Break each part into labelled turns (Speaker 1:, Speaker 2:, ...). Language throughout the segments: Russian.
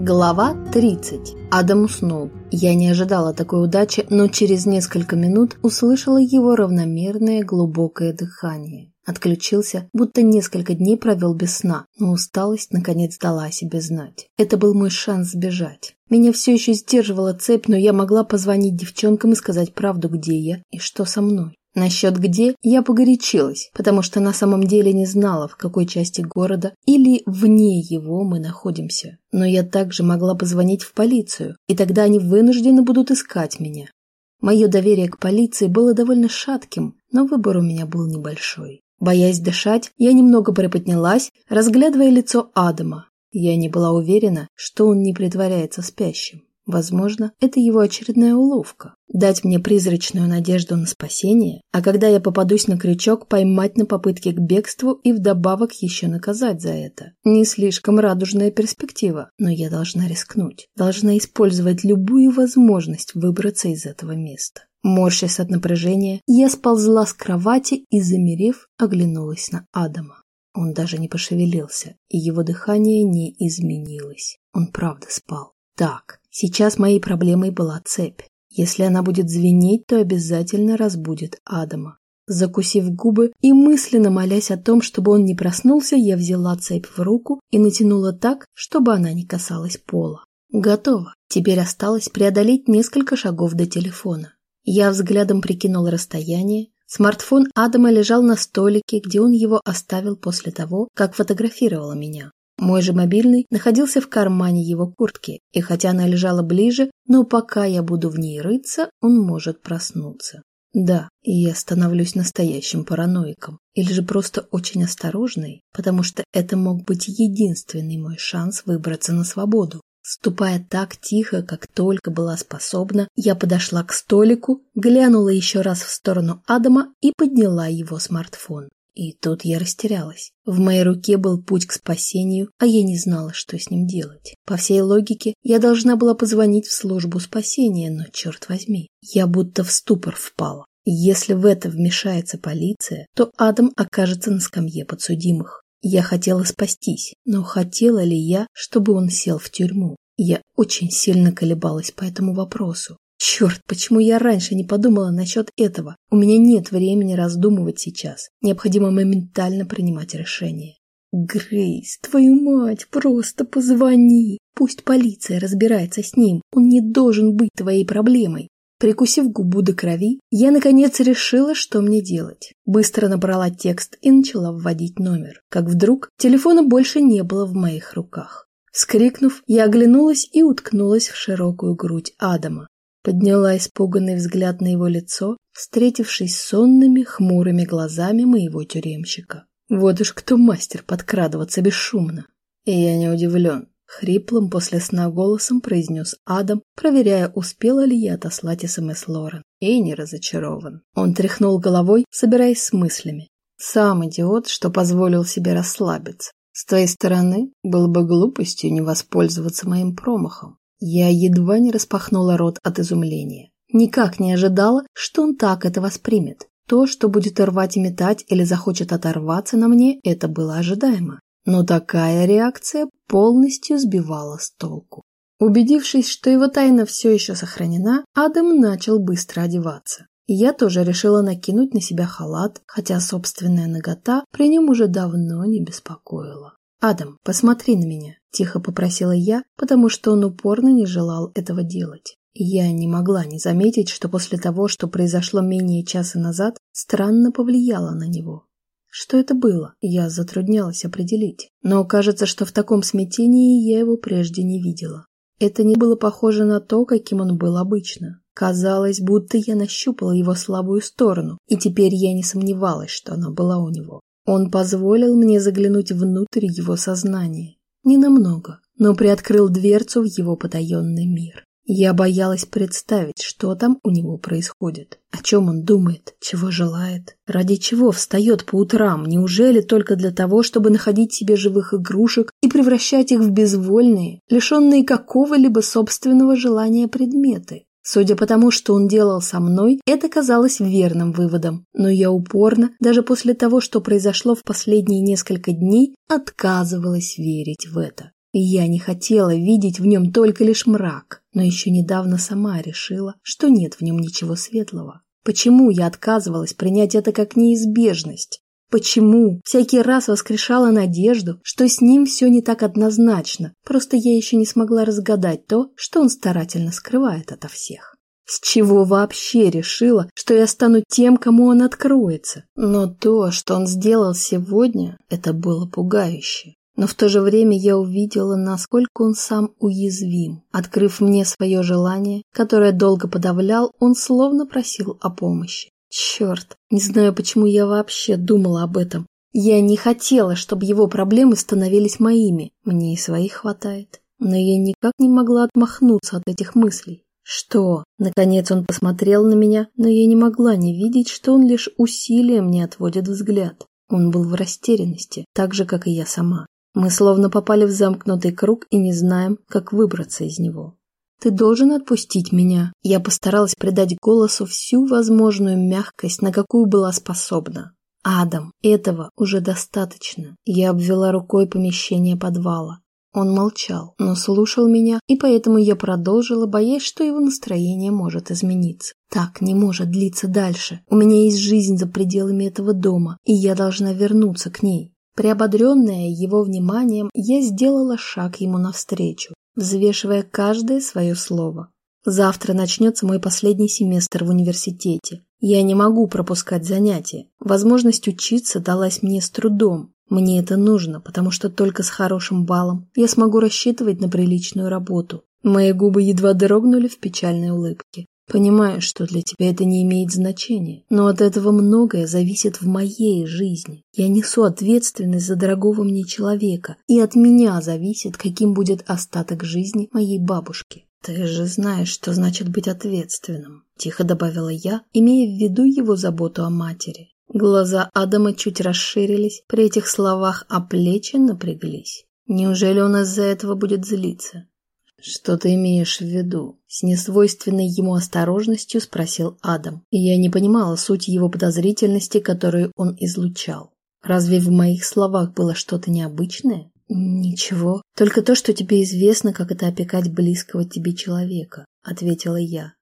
Speaker 1: Глава 30. Адам уснул. Я не ожидала такой удачи, но через несколько минут услышала его равномерное глубокое дыхание. Отключился, будто несколько дней провел без сна, но усталость наконец дала о себе знать. Это был мой шанс сбежать. Меня все еще сдерживала цепь, но я могла позвонить девчонкам и сказать правду, где я и что со мной. Насчет где я погорячилась, потому что на самом деле не знала, в какой части города или вне его мы находимся. Но я также могла позвонить в полицию, и тогда они вынуждены будут искать меня. Мое доверие к полиции было довольно шатким, но выбор у меня был небольшой. Боясь дышать, я немного приподнялась, разглядывая лицо Адама. Я не была уверена, что он не притворяется спящим. Возможно, это его очередная уловка. Дать мне призрачную надежду на спасение, а когда я попадусь на крючок, поймать на попытке к бегству и вдобавок еще наказать за это. Не слишком радужная перспектива, но я должна рискнуть. Должна использовать любую возможность выбраться из этого места. Морщась от напряжения, я сползла с кровати и, замерев, оглянулась на Адама. Он даже не пошевелился, и его дыхание не изменилось. Он правда спал. Так, сейчас моей проблемой была цепь. Если она будет звенеть, то обязательно разбудит Адама. Закусив губы и мысленно молясь о том, чтобы он не проснулся, я взяла цепь в руку и натянула так, чтобы она не касалась пола. Готово. Теперь осталось преодолеть несколько шагов до телефона. Я взглядом прикинула расстояние. Смартфон Адама лежал на столике, где он его оставил после того, как фотографировала меня. Мой же мобильный находился в кармане его куртки, и хотя она лежала ближе, но пока я буду в ней рыться, он может проснуться. Да, и я становлюсь настоящим параноиком, или же просто очень осторожной, потому что это мог быть единственный мой шанс выбраться на свободу. Ступая так тихо, как только была способна, я подошла к столику, глянула еще раз в сторону Адама и подняла его смартфон. И тут я растерялась. В моей руке был путь к спасению, а я не знала, что с ним делать. По всей логике, я должна была позвонить в службу спасения, но, черт возьми, я будто в ступор впала. Если в это вмешается полиция, то Адам окажется на скамье подсудимых. Я хотела спастись, но хотела ли я, чтобы он сел в тюрьму? Я очень сильно колебалась по этому вопросу. Черт, почему я раньше не подумала насчет этого? У меня нет времени раздумывать сейчас. Необходимо моментально принимать решение. Грейс, твою мать, просто позвони. Пусть полиция разбирается с ним. Он не должен быть твоей проблемой. Прикусив губу до крови, я наконец решила, что мне делать. Быстро набрала текст и начала вводить номер. Как вдруг телефона больше не было в моих руках. Скрикнув, я оглянулась и уткнулась в широкую грудь Адама. Подняла испуганный взгляд на его лицо, встретившись сонными, хмурыми глазами моего тюремщика. Вот уж кто мастер подкрадываться бесшумно. И я не удивлен. Хриплым после сна голосом произнес Адам, проверяя, успела ли я отослать СМС Лорен. И не разочарован. Он тряхнул головой, собираясь с мыслями. Сам идиот, что позволил себе расслабиться. С твоей стороны, было бы глупостью не воспользоваться моим промахом. Я едва не распахнула рот от изумления. Никак не ожидала, что он так это воспримет. То, что будет рвать и метать или захочет оторваться на мне, это было ожидаемо. Но такая реакция полностью сбивала с толку. Убедившись, что его тайна все еще сохранена, Адам начал быстро одеваться. Я тоже решила накинуть на себя халат, хотя собственная нагота при нем уже давно не беспокоила. «Адам, посмотри на меня», – тихо попросила я, потому что он упорно не желал этого делать. Я не могла не заметить, что после того, что произошло менее часа назад, странно повлияло на него. Что это было, я затруднялась определить. Но кажется, что в таком смятении я его прежде не видела. Это не было похоже на то, каким он был обычно. Казалось, будто я нащупала его слабую сторону, и теперь я не сомневалась, что она была у него. Он позволил мне заглянуть внутрь его сознания. Ненамного, но приоткрыл дверцу в его потаенный мир. Я боялась представить, что там у него происходит, о чем он думает, чего желает, ради чего встает по утрам, неужели только для того, чтобы находить себе живых игрушек и превращать их в безвольные, лишенные какого-либо собственного желания предметы. Судя по тому, что он делал со мной, это казалось верным выводом, но я упорно, даже после того, что произошло в последние несколько дней, отказывалась верить в это. Я не хотела видеть в нем только лишь мрак, но еще недавно сама решила, что нет в нем ничего светлого. Почему я отказывалась принять это как неизбежность? Почему всякий раз воскрешала надежду, что с ним все не так однозначно, просто я еще не смогла разгадать то, что он старательно скрывает ото всех? С чего вообще решила, что я стану тем, кому он откроется? Но то, что он сделал сегодня, это было пугающе. Но в то же время я увидела, насколько он сам уязвим. Открыв мне свое желание, которое долго подавлял, он словно просил о помощи. Черт, не знаю, почему я вообще думала об этом. Я не хотела, чтобы его проблемы становились моими. Мне и своих хватает. Но я никак не могла отмахнуться от этих мыслей. Что? Наконец он посмотрел на меня, но я не могла не видеть, что он лишь усилием не отводит взгляд. Он был в растерянности, так же, как и я сама. Мы словно попали в замкнутый круг и не знаем, как выбраться из него. «Ты должен отпустить меня». Я постаралась придать голосу всю возможную мягкость, на какую была способна. «Адам, этого уже достаточно». Я обвела рукой помещение подвала. Он молчал, но слушал меня, и поэтому я продолжила, боясь, что его настроение может измениться. Так не может длиться дальше. У меня есть жизнь за пределами этого дома, и я должна вернуться к ней. Приободренная его вниманием, я сделала шаг ему навстречу, взвешивая каждое свое слово. Завтра начнется мой последний семестр в университете. Я не могу пропускать занятия. Возможность учиться далась мне с трудом, мне это нужно, потому что только с хорошим баллом я смогу рассчитывать на приличную работу. Мои губы едва дрогнули в печальной улыбке. Понимаю, что для тебя это не имеет значения, но от этого многое зависит в моей жизни. Я несу ответственность за дорогого мне человека, и от меня зависит, каким будет остаток жизни моей бабушки. Ты же знаешь, что значит быть ответственным, тихо добавила я, имея в виду его заботу о матери. Глаза Адама чуть расширились при этих словах, а плечи напряглись. Неужели он из-за этого будет злиться? «Что ты имеешь в виду?» С несвойственной ему осторожностью спросил Адам. И я не понимала суть его подозрительности, которую он излучал. «Разве в моих словах было что-то необычное?» «Ничего. Только то, что тебе известно, как это опекать близкого тебе человека», — ответила я.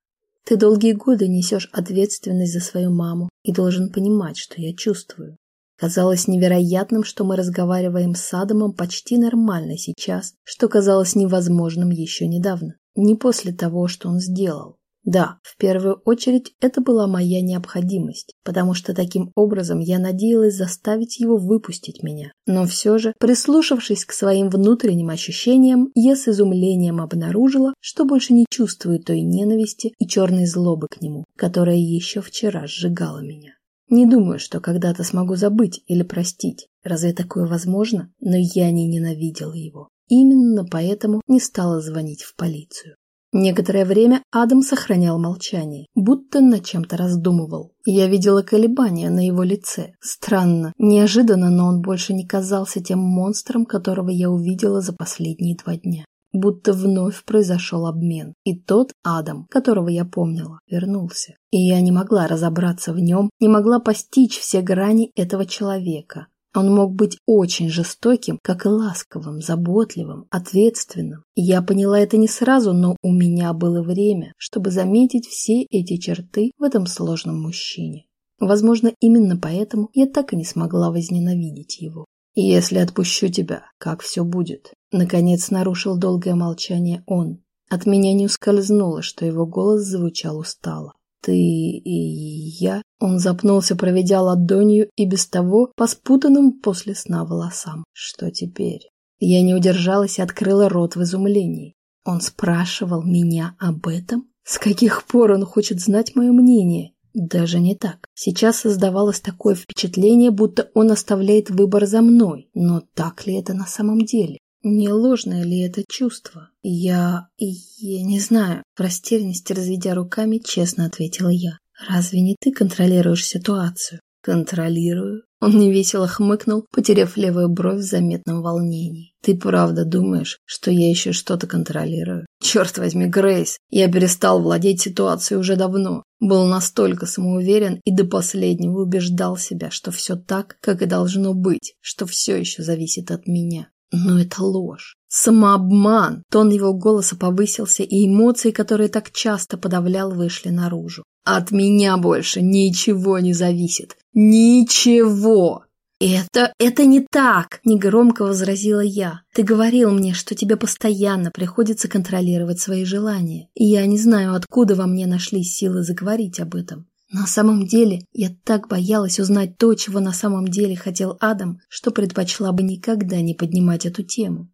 Speaker 1: Ты долгие годы несешь ответственность за свою маму и должен понимать, что я чувствую. Казалось невероятным, что мы разговариваем с Адамом почти нормально сейчас, что казалось невозможным еще недавно, не после того, что он сделал. Да, в первую очередь это была моя необходимость, потому что таким образом я надеялась заставить его выпустить меня. Но все же, прислушавшись к своим внутренним ощущениям, я с изумлением обнаружила, что больше не чувствую той ненависти и черной злобы к нему, которая еще вчера сжигала меня. Не думаю, что когда-то смогу забыть или простить. Разве такое возможно? Но я не ненавидела его. Именно поэтому не стала звонить в полицию. Некоторое время Адам сохранял молчание, будто над чем-то раздумывал. Я видела колебания на его лице. Странно, неожиданно, но он больше не казался тем монстром, которого я увидела за последние два дня. Будто вновь произошел обмен, и тот Адам, которого я помнила, вернулся. И я не могла разобраться в нем, не могла постичь все грани этого человека, он мог быть очень жестоким, как и ласковым, заботливым, ответственным. Я поняла это не сразу, но у меня было время, чтобы заметить все эти черты в этом сложном мужчине. Возможно, именно поэтому я так и не смогла возненавидеть его. «Если отпущу тебя, как все будет?» Наконец нарушил долгое молчание он. От меня не ускользнуло, что его голос звучал устало. «Ты и я?» Он запнулся, проведя ладонью и без того по спутанным после сна волосам. «Что теперь?» Я не удержалась и открыла рот в изумлении. Он спрашивал меня об этом? С каких пор он хочет знать мое мнение? Даже не так. Сейчас создавалось такое впечатление, будто он оставляет выбор за мной. Но так ли это на самом деле? Не ложное ли это чувство? Я... я не знаю. В растерянности, разведя руками, честно ответила я. Разве не ты контролируешь ситуацию? Контролирую. Он невесело хмыкнул, потеряв левую бровь в заметном волнении. Ты правда думаешь, что я еще что-то контролирую? Черт возьми, Грейс, я перестал владеть ситуацией уже давно. Был настолько самоуверен и до последнего убеждал себя, что все так, как и должно быть, что все еще зависит от меня. Но это ложь. Самообман. Тон его голоса повысился, и эмоции, которые так часто подавлял, вышли наружу. От меня больше ничего не зависит. Ничего! «Это... это не так!» – негромко возразила я. «Ты говорил мне, что тебе постоянно приходится контролировать свои желания, и я не знаю, откуда во мне нашлись силы заговорить об этом. На самом деле, я так боялась узнать то, чего на самом деле хотел Адам, что предпочла бы никогда не поднимать эту тему.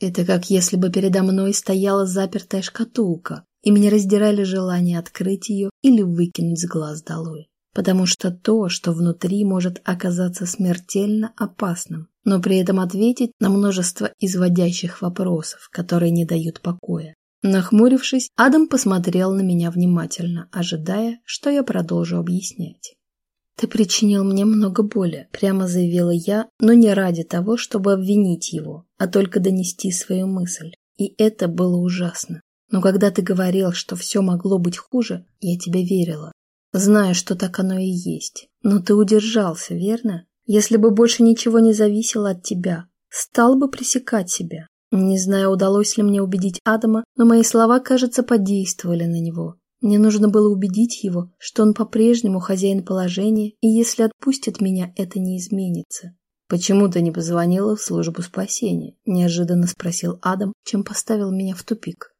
Speaker 1: Это как если бы передо мной стояла запертая шкатулка, и меня раздирали желание открыть ее или выкинуть с глаз долой потому что то, что внутри может оказаться смертельно опасным, но при этом ответить на множество изводящих вопросов, которые не дают покоя. Нахмурившись, Адам посмотрел на меня внимательно, ожидая, что я продолжу объяснять. «Ты причинил мне много боли», — прямо заявила я, но не ради того, чтобы обвинить его, а только донести свою мысль. И это было ужасно. Но когда ты говорил, что все могло быть хуже, я тебе верила. Зная, что так оно и есть. Но ты удержался, верно? Если бы больше ничего не зависело от тебя, стал бы пресекать себя. Не знаю, удалось ли мне убедить Адама, но мои слова, кажется, подействовали на него. Мне нужно было убедить его, что он по-прежнему хозяин положения, и если отпустит меня, это не изменится. «Почему ты не позвонила в службу спасения?» – неожиданно спросил Адам, чем поставил меня в тупик.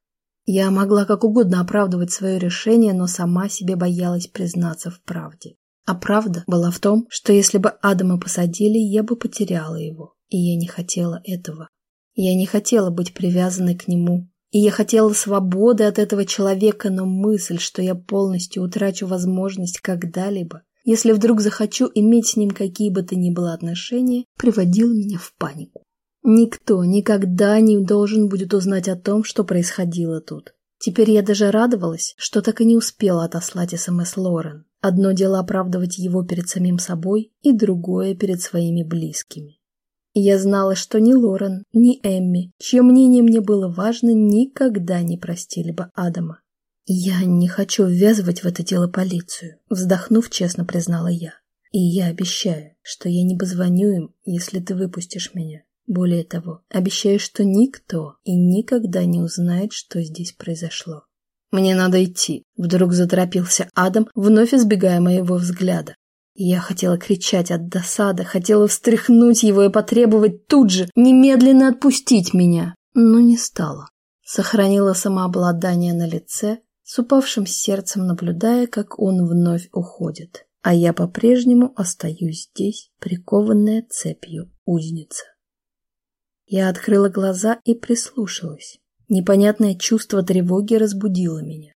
Speaker 1: Я могла как угодно оправдывать свое решение, но сама себе боялась признаться в правде. А правда была в том, что если бы Адама посадили, я бы потеряла его. И я не хотела этого. Я не хотела быть привязанной к нему. И я хотела свободы от этого человека, но мысль, что я полностью утрачу возможность когда-либо, если вдруг захочу иметь с ним какие бы то ни было отношения, приводила меня в панику. Никто никогда не должен будет узнать о том, что происходило тут. Теперь я даже радовалась, что так и не успела отослать СМС Лорен. Одно дело оправдывать его перед самим собой, и другое перед своими близкими. я знала, что ни Лорен, ни Эмми, чье мнение мне было важно, никогда не простили бы Адама. «Я не хочу ввязывать в это дело полицию», — вздохнув, честно признала я. «И я обещаю, что я не позвоню им, если ты выпустишь меня. Более того, обещаю, что никто и никогда не узнает, что здесь произошло. «Мне надо идти», — вдруг заторопился Адам, вновь избегая моего взгляда. Я хотела кричать от досады, хотела встряхнуть его и потребовать тут же немедленно отпустить меня, но не стала. Сохранила самообладание на лице, с упавшим сердцем наблюдая, как он вновь уходит, а я по-прежнему остаюсь здесь, прикованная цепью узница. Я открыла глаза и прислушалась. Непонятное чувство тревоги разбудило меня.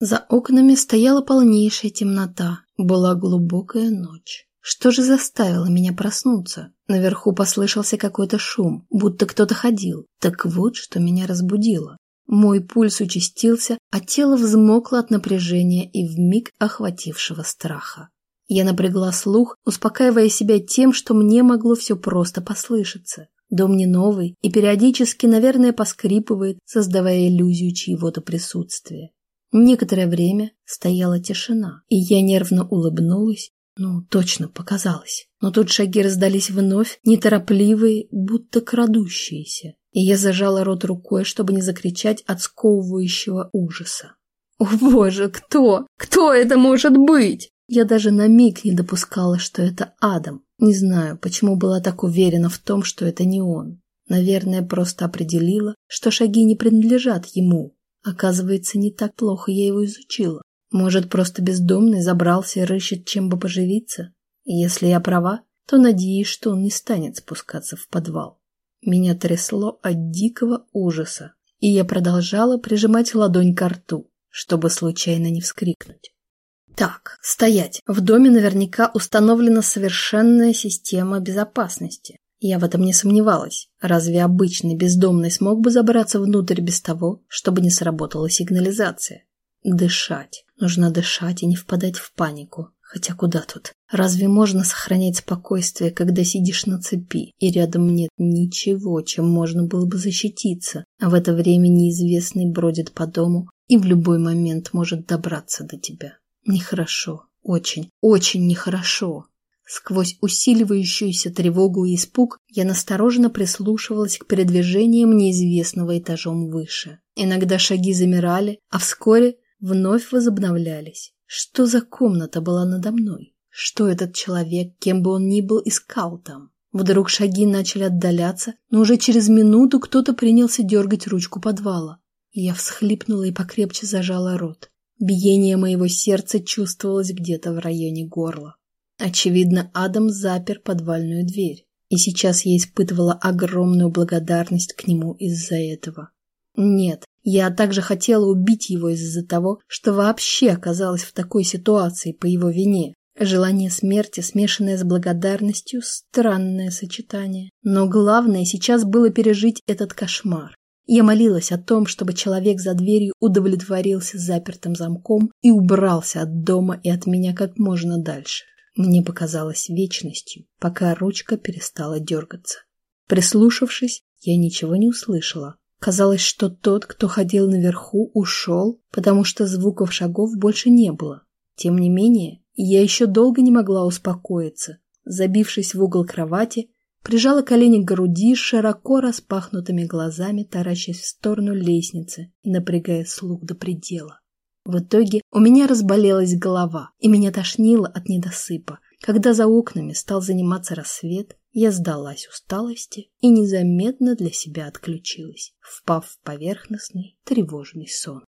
Speaker 1: За окнами стояла полнейшая темнота, была глубокая ночь. Что же заставило меня проснуться? Наверху послышался какой-то шум, будто кто-то ходил. Так вот, что меня разбудило. Мой пульс участился, а тело взмокло от напряжения и вмиг охватившего страха. Я напрягла слух, успокаивая себя тем, что мне могло все просто послышаться. Дом не новый и периодически, наверное, поскрипывает, создавая иллюзию чьего-то присутствия. Некоторое время стояла тишина, и я нервно улыбнулась. Ну, точно, показалось. Но тут шаги раздались вновь, неторопливые, будто крадущиеся. И я зажала рот рукой, чтобы не закричать от сковывающего ужаса. «О боже, кто? Кто это может быть?» Я даже на миг не допускала, что это Адам. Не знаю, почему была так уверена в том, что это не он. Наверное, просто определила, что шаги не принадлежат ему. Оказывается, не так плохо я его изучила. Может, просто бездомный забрался и рыщет, чем бы поживиться? Если я права, то надеюсь, что он не станет спускаться в подвал. Меня трясло от дикого ужаса, и я продолжала прижимать ладонь к рту, чтобы случайно не вскрикнуть. Так, стоять. В доме наверняка установлена совершенная система безопасности. Я в этом не сомневалась. Разве обычный бездомный смог бы забраться внутрь без того, чтобы не сработала сигнализация? Дышать. Нужно дышать и не впадать в панику. Хотя куда тут? Разве можно сохранять спокойствие, когда сидишь на цепи, и рядом нет ничего, чем можно было бы защититься, а в это время неизвестный бродит по дому и в любой момент может добраться до тебя? Нехорошо. Очень, очень нехорошо. Сквозь усиливающуюся тревогу и испуг я настороженно прислушивалась к передвижениям неизвестного этажом выше. Иногда шаги замирали, а вскоре вновь возобновлялись. Что за комната была надо мной? Что этот человек, кем бы он ни был, искал там? Вдруг шаги начали отдаляться, но уже через минуту кто-то принялся дергать ручку подвала. Я всхлипнула и покрепче зажала рот. Биение моего сердца чувствовалось где-то в районе горла. Очевидно, Адам запер подвальную дверь, и сейчас я испытывала огромную благодарность к нему из-за этого. Нет, я также хотела убить его из-за того, что вообще оказалась в такой ситуации по его вине. Желание смерти, смешанное с благодарностью, странное сочетание. Но главное сейчас было пережить этот кошмар. Я молилась о том, чтобы человек за дверью удовлетворился запертым замком и убрался от дома и от меня как можно дальше. Мне показалось вечностью, пока ручка перестала дергаться. Прислушавшись, я ничего не услышала. Казалось, что тот, кто ходил наверху, ушел, потому что звуков шагов больше не было. Тем не менее, я еще долго не могла успокоиться. Забившись в угол кровати, прижала колени к груди широко распахнутыми глазами, таращась в сторону лестницы и напрягая слух до предела. В итоге у меня разболелась голова, и меня тошнило от недосыпа. Когда за окнами стал заниматься рассвет, я сдалась усталости и незаметно для себя отключилась, впав в поверхностный, тревожный сон.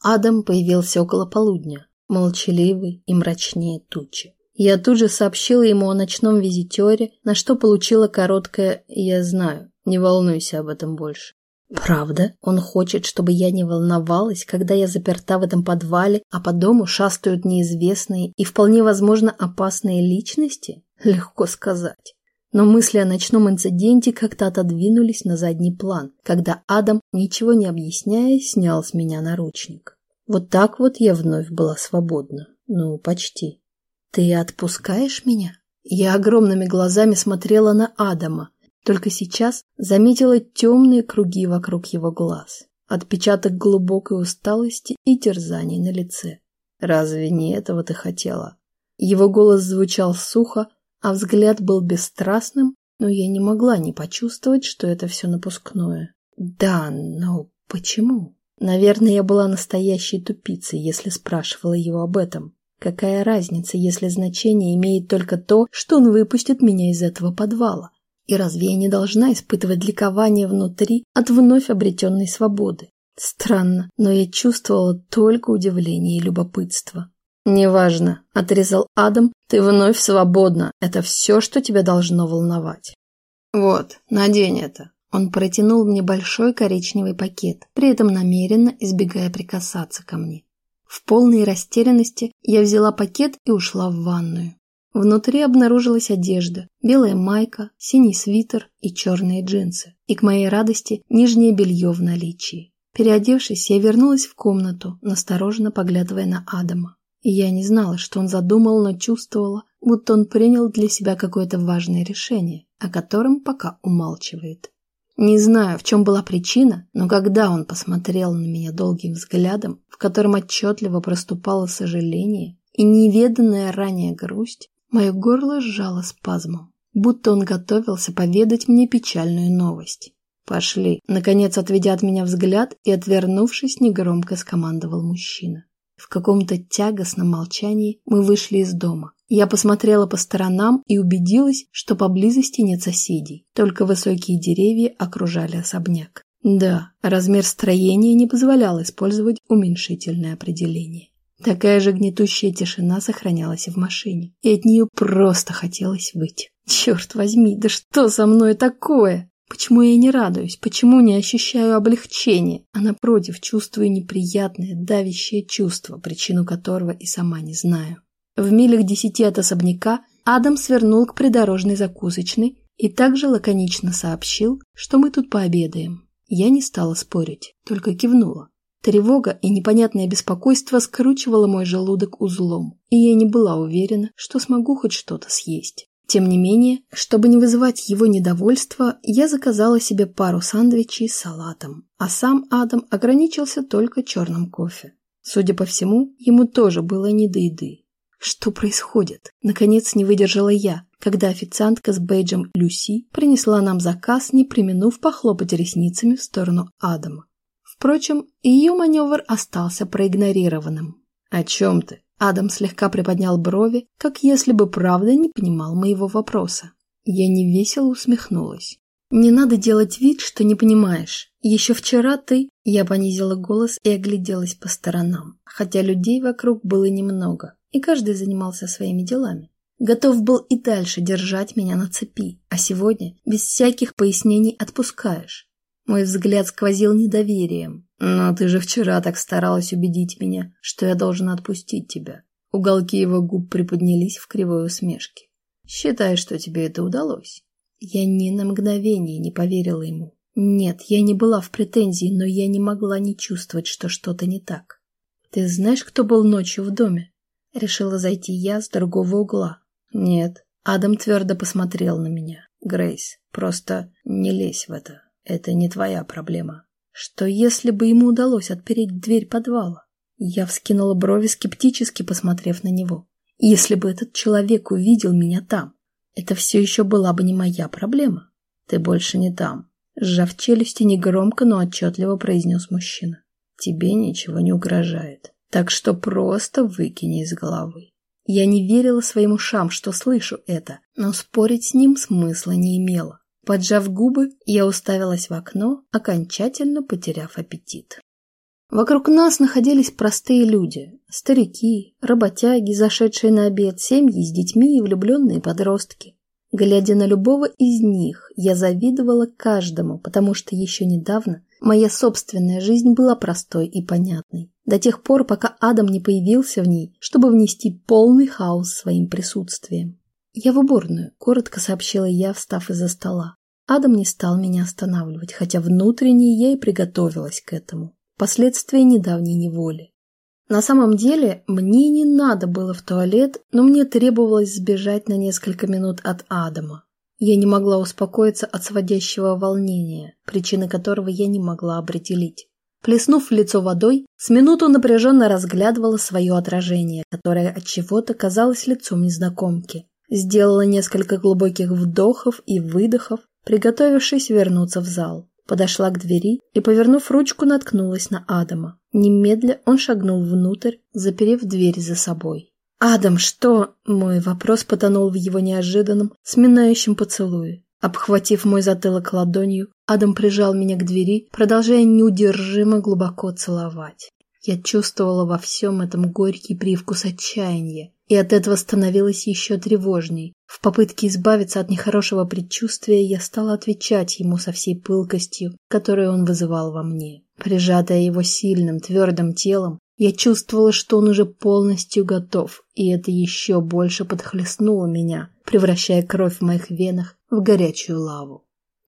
Speaker 1: Адам появился около полудня, молчаливый и мрачнее тучи. Я тут же сообщила ему о ночном визитере, на что получила короткое «я знаю, не волнуйся об этом больше». Правда? Он хочет, чтобы я не волновалась, когда я заперта в этом подвале, а по дому шастают неизвестные и вполне возможно опасные личности? Легко сказать. Но мысли о ночном инциденте как-то отодвинулись на задний план, когда Адам, ничего не объясняя, снял с меня наручник. Вот так вот я вновь была свободна. Ну, почти. «Ты отпускаешь меня?» Я огромными глазами смотрела на Адама, только сейчас заметила темные круги вокруг его глаз, отпечаток глубокой усталости и терзаний на лице. «Разве не этого ты хотела?» Его голос звучал сухо, а взгляд был бесстрастным, но я не могла не почувствовать, что это все напускное. «Да, но почему?» Наверное, я была настоящей тупицей, если спрашивала его об этом. Какая разница, если значение имеет только то, что он выпустит меня из этого подвала? И разве я не должна испытывать ликование внутри от вновь обретенной свободы? Странно, но я чувствовала только удивление и любопытство. «Неважно», — отрезал Адам, — «ты вновь свободна. Это все, что тебя должно волновать». «Вот, надень это». Он протянул мне большой коричневый пакет, при этом намеренно избегая прикасаться ко мне. В полной растерянности я взяла пакет и ушла в ванную. Внутри обнаружилась одежда, белая майка, синий свитер и черные джинсы. И, к моей радости, нижнее белье в наличии. Переодевшись, я вернулась в комнату, настороженно поглядывая на Адама. И я не знала, что он задумал, но чувствовала, будто он принял для себя какое-то важное решение, о котором пока умалчивает. Не знаю, в чем была причина, но когда он посмотрел на меня долгим взглядом, в котором отчетливо проступало сожаление и неведанная ранее грусть, мое горло сжало спазмом, будто он готовился поведать мне печальную новость. «Пошли!» Наконец, отведя от меня взгляд и отвернувшись, негромко скомандовал мужчина. В каком-то тягостном молчании мы вышли из дома. Я посмотрела по сторонам и убедилась, что поблизости нет соседей, только высокие деревья окружали особняк. Да, размер строения не позволял использовать уменьшительное определение. Такая же гнетущая тишина сохранялась и в машине, и от нее просто хотелось выйти. Черт возьми, да что со мной такое? Почему я не радуюсь? Почему не ощущаю облегчения, а напротив чувствую неприятное, давящее чувство, причину которого и сама не знаю? В милях десяти от особняка Адам свернул к придорожной закусочной и также лаконично сообщил, что мы тут пообедаем. Я не стала спорить, только кивнула. Тревога и непонятное беспокойство скручивало мой желудок узлом, и я не была уверена, что смогу хоть что-то съесть. Тем не менее, чтобы не вызывать его недовольство, я заказала себе пару сандвичей с салатом, а сам Адам ограничился только черным кофе. Судя по всему, ему тоже было не до еды. Что происходит? Наконец не выдержала я, когда официантка с бейджем Люси принесла нам заказ, не применув похлопать ресницами в сторону Адама. Впрочем, ее маневр остался проигнорированным. «О чем ты?» Адам слегка приподнял брови, как если бы правда не понимал моего вопроса. Я невесело усмехнулась. «Не надо делать вид, что не понимаешь. Еще вчера ты...» Я понизила голос и огляделась по сторонам, хотя людей вокруг было немного, и каждый занимался своими делами. Готов был и дальше держать меня на цепи, а сегодня без всяких пояснений отпускаешь. Мой взгляд сквозил недоверием. «Но ты же вчера так старалась убедить меня, что я должен отпустить тебя». Уголки его губ приподнялись в кривой усмешке. «Считай, что тебе это удалось». Я ни на мгновение не поверила ему. Нет, я не была в претензии, но я не могла не чувствовать, что что-то не так. «Ты знаешь, кто был ночью в доме?» Решила зайти я с другого угла. «Нет». Адам твердо посмотрел на меня. «Грейс, просто не лезь в это. Это не твоя проблема». Что если бы ему удалось отпереть дверь подвала? Я вскинула брови, скептически посмотрев на него. Если бы этот человек увидел меня там, это все еще была бы не моя проблема. Ты больше не там. Сжав челюсти, негромко, но отчетливо произнес мужчина. Тебе ничего не угрожает. Так что просто выкини из головы. Я не верила своим ушам, что слышу это, но спорить с ним смысла не имело. Поджав губы, я уставилась в окно, окончательно потеряв аппетит. Вокруг нас находились простые люди. Старики, работяги, зашедшие на обед, семьи с детьми и влюбленные подростки. Глядя на любого из них, я завидовала каждому, потому что еще недавно моя собственная жизнь была простой и понятной. До тех пор, пока Адам не появился в ней, чтобы внести полный хаос своим присутствием. «Я в уборную», — коротко сообщила я, встав из-за стола. Адам не стал меня останавливать, хотя внутренне я и приготовилась к этому. Последствия недавней неволи. На самом деле, мне не надо было в туалет, но мне требовалось сбежать на несколько минут от Адама. Я не могла успокоиться от сводящего волнения, причины которого я не могла определить. Плеснув лицо водой, с минуту напряженно разглядывала свое отражение, которое от чего-то казалось лицом незнакомки. Сделала несколько глубоких вдохов и выдохов, приготовившись вернуться в зал. Подошла к двери и, повернув ручку, наткнулась на Адама. Немедля он шагнул внутрь, заперев дверь за собой. «Адам, что?» Мой вопрос потонул в его неожиданном, сминающем поцелуе. Обхватив мой затылок ладонью, Адам прижал меня к двери, продолжая неудержимо глубоко целовать. Я чувствовала во всем этом горький привкус отчаяния, и от этого становилось еще тревожней. В попытке избавиться от нехорошего предчувствия я стала отвечать ему со всей пылкостью, которую он вызывал во мне. Прижатая его сильным, твердым телом, я чувствовала, что он уже полностью готов, и это еще больше подхлестнуло меня, превращая кровь в моих венах в горячую лаву.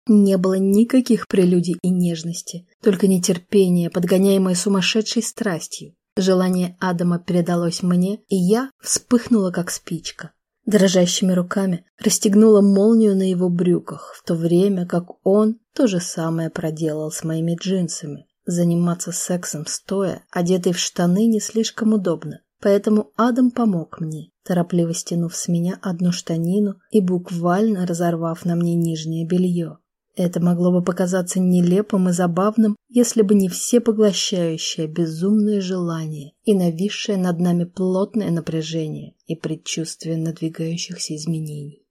Speaker 1: Не было никаких прелюдий и нежности, только нетерпение, подгоняемое сумасшедшей страстью. Желание Адама передалось мне, и я вспыхнула, как спичка. Дрожащими руками расстегнула молнию на его брюках, в то время как он то же самое проделал с моими джинсами. Заниматься сексом стоя, одетый в штаны, не слишком удобно, поэтому Адам помог мне, торопливо стянув с меня одну штанину и буквально разорвав на мне нижнее белье. Это могло бы показаться нелепым и забавным, если бы не всепоглощающее безумное желание и нависшее над нами плотное напряжение и предчувствие надвигающихся изменений.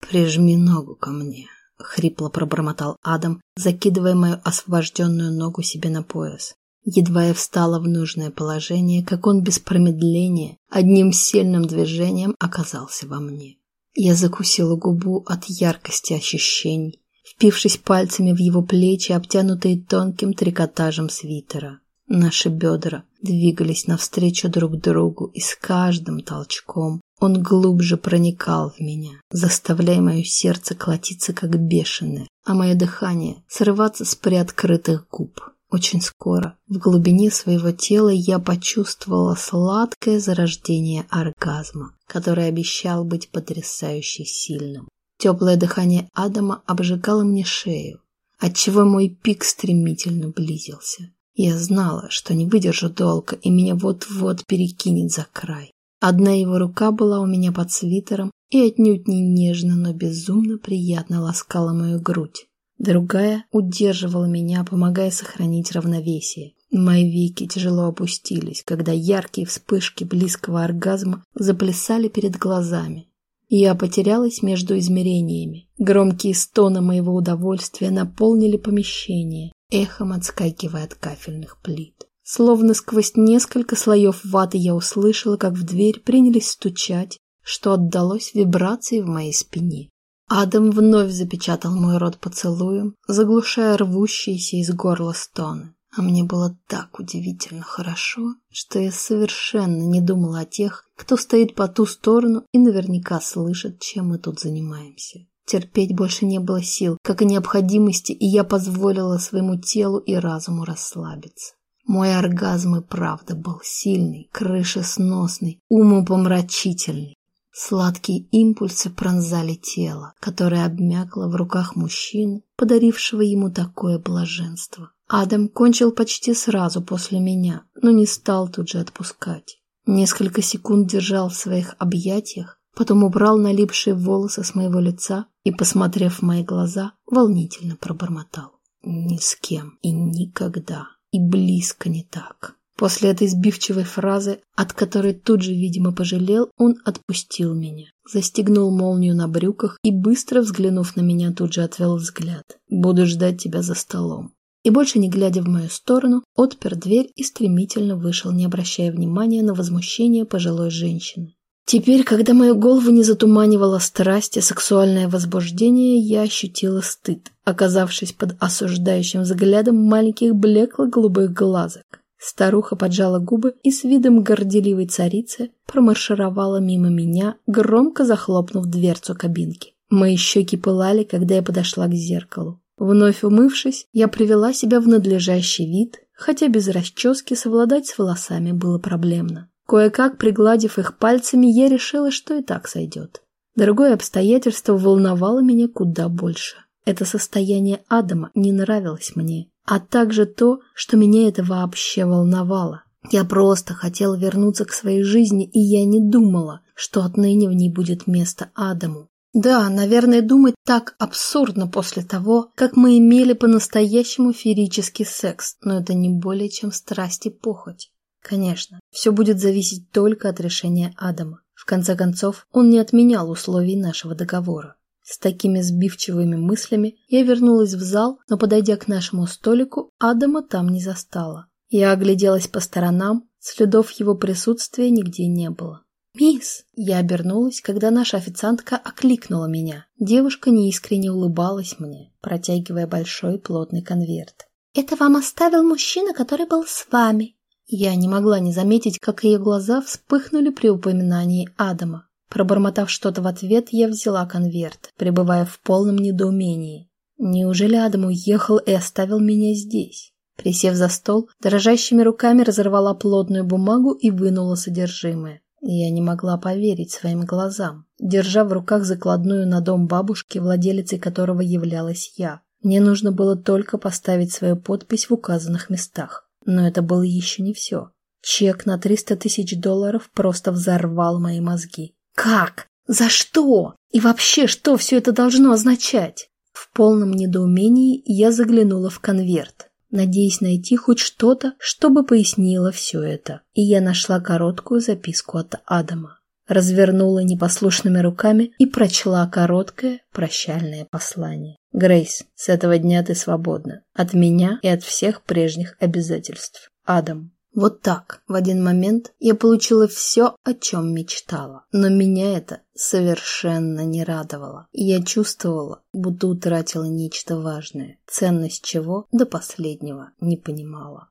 Speaker 1: «Прижми ногу ко мне», — хрипло пробормотал Адам, закидывая мою освобожденную ногу себе на пояс. Едва я встала в нужное положение, как он без промедления, одним сильным движением оказался во мне. Я закусила губу от яркости ощущений, впившись пальцами в его плечи, обтянутые тонким трикотажем свитера. Наши бедра двигались навстречу друг другу, и с каждым толчком он глубже проникал в меня, заставляя мое сердце колотиться как бешеное, а мое дыхание срываться с приоткрытых губ. Очень скоро в глубине своего тела я почувствовала сладкое зарождение оргазма, который обещал быть потрясающе сильным. Теплое дыхание Адама обжигало мне шею, отчего мой пик стремительно близился. Я знала, что не выдержу долго, и меня вот-вот перекинет за край. Одна его рука была у меня под свитером и отнюдь не нежно, но безумно приятно ласкала мою грудь. Другая удерживала меня, помогая сохранить равновесие. Мои веки тяжело опустились, когда яркие вспышки близкого оргазма заплясали перед глазами. Я потерялась между измерениями. Громкие стоны моего удовольствия наполнили помещение, эхом отскакивая от кафельных плит. Словно сквозь несколько слоев ваты я услышала, как в дверь принялись стучать, что отдалось вибрации в моей спине. Адам вновь запечатал мой рот поцелуем, заглушая рвущиеся из горла стоны. А мне было так удивительно хорошо, что я совершенно не думала о тех, кто стоит по ту сторону и наверняка слышит, чем мы тут занимаемся. Терпеть больше не было сил, как и необходимости, и я позволила своему телу и разуму расслабиться. Мой оргазм и правда был сильный, крышесносный, умопомрачительный. Сладкие импульсы пронзали тело, которое обмякло в руках мужчины, подарившего ему такое блаженство. Адам кончил почти сразу после меня, но не стал тут же отпускать. Несколько секунд держал в своих объятиях, потом убрал налипшие волосы с моего лица и, посмотрев в мои глаза, волнительно пробормотал. Ни с кем и никогда. И близко не так. После этой сбивчивой фразы, от которой тут же, видимо, пожалел, он отпустил меня. Застегнул молнию на брюках и, быстро взглянув на меня, тут же отвел взгляд. «Буду ждать тебя за столом». И больше не глядя в мою сторону, отпер дверь и стремительно вышел, не обращая внимания на возмущение пожилой женщины. Теперь, когда мою голову не затуманивала страсть и сексуальное возбуждение, я ощутила стыд, оказавшись под осуждающим взглядом маленьких блекло-голубых глазок. Старуха поджала губы и с видом горделивой царицы промаршировала мимо меня, громко захлопнув дверцу кабинки. Мои щеки пылали, когда я подошла к зеркалу. Вновь умывшись, я привела себя в надлежащий вид, хотя без расчески совладать с волосами было проблемно. Кое-как, пригладив их пальцами, я решила, что и так сойдет. Другое обстоятельство волновало меня куда больше. Это состояние Адама не нравилось мне, а также то, что меня это вообще волновало. Я просто хотела вернуться к своей жизни, и я не думала, что отныне в ней будет место Адаму. Да, наверное, думать так абсурдно после того, как мы имели по-настоящему феерический секс, но это не более чем страсть и похоть. Конечно, все будет зависеть только от решения Адама. В конце концов, он не отменял условий нашего договора. С такими сбивчивыми мыслями я вернулась в зал, но, подойдя к нашему столику, Адама там не застала. Я огляделась по сторонам, следов его присутствия нигде не было. «Мисс!» Я обернулась, когда наша официантка окликнула меня. Девушка неискренне улыбалась мне, протягивая большой плотный конверт. «Это вам оставил мужчина, который был с вами. Я не могла не заметить, как ее глаза вспыхнули при упоминании Адама. Пробормотав что-то в ответ, я взяла конверт, пребывая в полном недоумении. Неужели Адам уехал и оставил меня здесь? Присев за стол, дрожащими руками разорвала плотную бумагу и вынула содержимое. Я не могла поверить своим глазам, держа в руках закладную на дом бабушки, владелицей которого являлась я. Мне нужно было только поставить свою подпись в указанных местах. Но это было еще не все. Чек на 300 тысяч долларов просто взорвал мои мозги. Как? За что? И вообще, что все это должно означать? В полном недоумении я заглянула в конверт, надеясь найти хоть что-то, чтобы пояснило все это. И я нашла короткую записку от Адама. Развернула непослушными руками и прочла короткое прощальное послание. Грейс, с этого дня ты свободна. От меня и от всех прежних обязательств. Адам. Вот так, в один момент я получила все, о чем мечтала. Но меня это совершенно не радовало. Я чувствовала, будто утратила нечто важное, ценность чего до последнего не понимала.